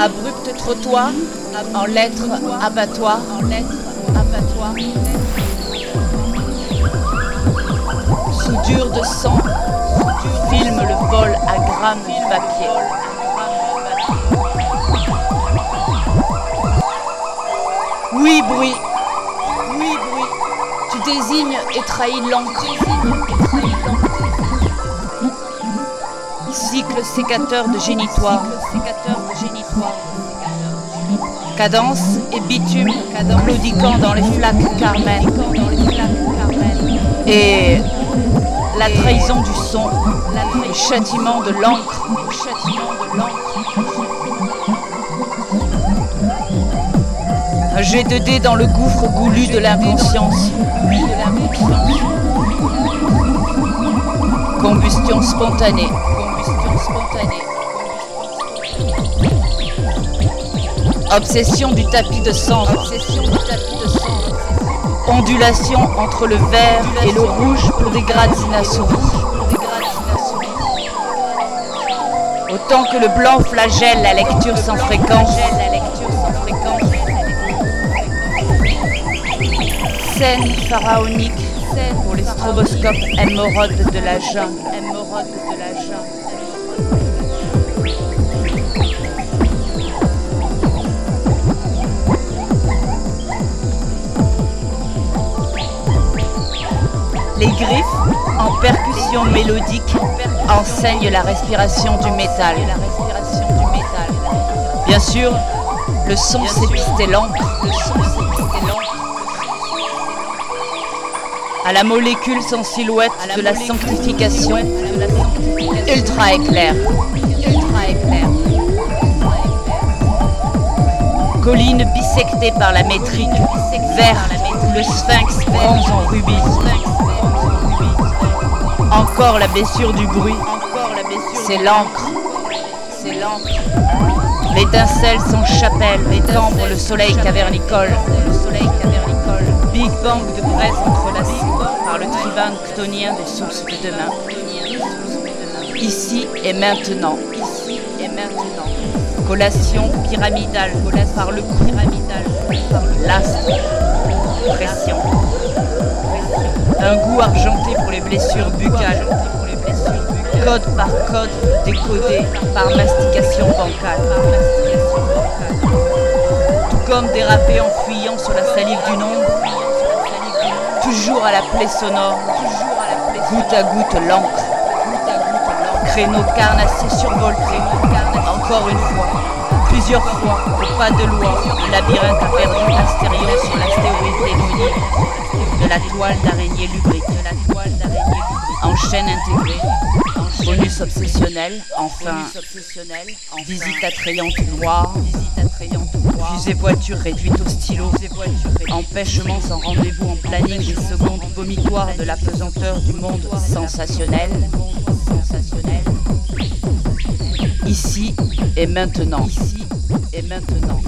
Abrupt trottoir, en lettres abattoir, en lettres abattoir. Soudure de sang, filme le vol à grammes de papier. Oui, bruit. Oui, bruit. Tu désignes et trahis l'encre. Cycle sécateur de génitoire. Cadence et bitume, claudiquant dans les flaques carmen. Et la trahison du son, le châtiment de l'encre. Un jet de dés dans le gouffre goulu de l'inconscience. Combustion spontanée. Obsession du tapis de sang. Ondulation entre le vert et le rouge pour des gratinations. Autant que le blanc flagelle la lecture sans fréquence. Scène pharaonique pour les stroboscopes émeraudes de la jungle. Les griffes, en percussion mélodique, enseignent la respiration du métal. Bien sûr, le son s'épistait l'encre. À la molécule sans silhouette de la sanctification, ultra éclair. Colline bisectée par la métrique, vert, le sphinx bronze en rubis. Encore la blessure du bruit. C'est l'encre. C'est l'encre. L'étincelle sans chapelle cambre le soleil cavernicole. Big Bang de braise entrelacée par le tribun ctonien des sources de demain. Ici et maintenant. Ici et maintenant. Collation pyramidale par le coup pyramidal. L'astre. Pression. Un goût argenté pour les blessures buccales. Code par code décodé par mastication bancale. Tout comme dérapé en fuyant sur la salive du nombre. Toujours à la plaie sonore. Goutte à goutte l'encre. Créneau carnassier survolté. Encore une fois. Plusieurs fois, pas de loi, le labyrinthe toile d'araignée lubrique, de la toile d'araignée en chaîne intégrée, bonus obsessionnel, enfin, visite attrayante noire, fusée voiture réduite au stylo, empêchement sans rendez-vous en planning des secondes vomitoires de la pesanteur du monde sensationnel, ici et maintenant, ici et maintenant.